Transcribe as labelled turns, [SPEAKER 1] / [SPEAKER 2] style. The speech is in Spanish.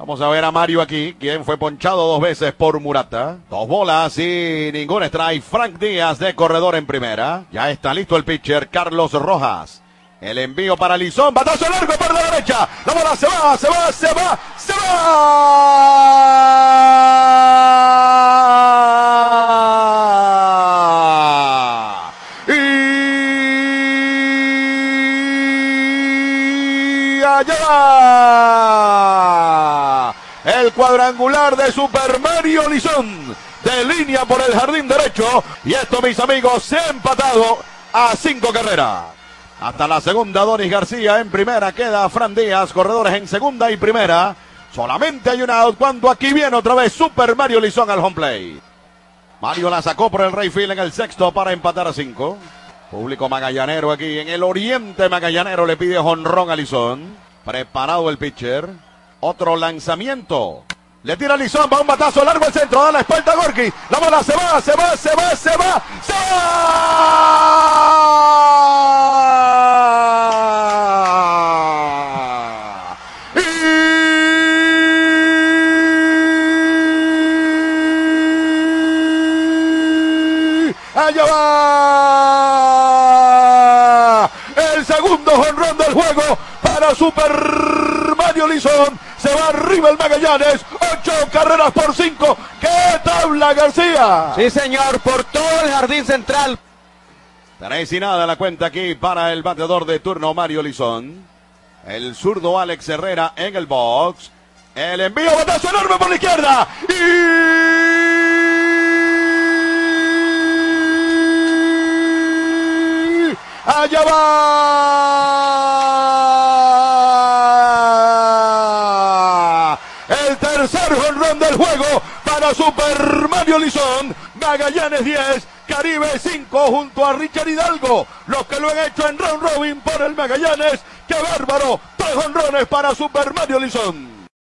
[SPEAKER 1] Vamos a ver a Mario aquí, quien fue ponchado dos veces por Murata. Dos bolas y ningún strike. Frank Díaz de corredor en primera. Ya está listo el pitcher Carlos Rojas. El envío para Lizón, batazo largo por la derecha. La bola se va, se va, se va, se va. Y allá va. Cuadrangular de Super Mario Lizón. De línea por el jardín derecho. Y esto, mis amigos, se ha empatado a cinco carreras. Hasta la segunda, Donis García en primera. Queda Fran Díaz, corredores en segunda y primera. Solamente hay un out cuando aquí viene otra vez Super Mario Lizón al home play. Mario la sacó por el Rayfield en el sexto para empatar a cinco. Público magallanero aquí en el oriente magallanero le pide jonrón a Lizón. Preparado el pitcher. Otro lanzamiento. Le tira Lizón, va un batazo largo al centro, da la espalda a Gorky. La bola se va, se va, se va, se va, se va. Allá va el segundo jonrón del juego para Super Lizón. Se va arriba el Magallanes. Ocho carreras por cinco. ¡Qué tabla, García!
[SPEAKER 2] Sí, señor, por todo el jardín central.
[SPEAKER 1] Tres y nada la cuenta aquí para el batedor de turno Mario Lizón. El zurdo Alex Herrera en el box. El envío, batazo enorme por la izquierda. Y allá va. El del juego para Super Mario Lizón. Magallanes 10, Caribe 5 junto a Richard Hidalgo. Los que lo han hecho en round robin por el Magallanes. ¡Qué bárbaro! Tres jonrones para Super Mario Lizón.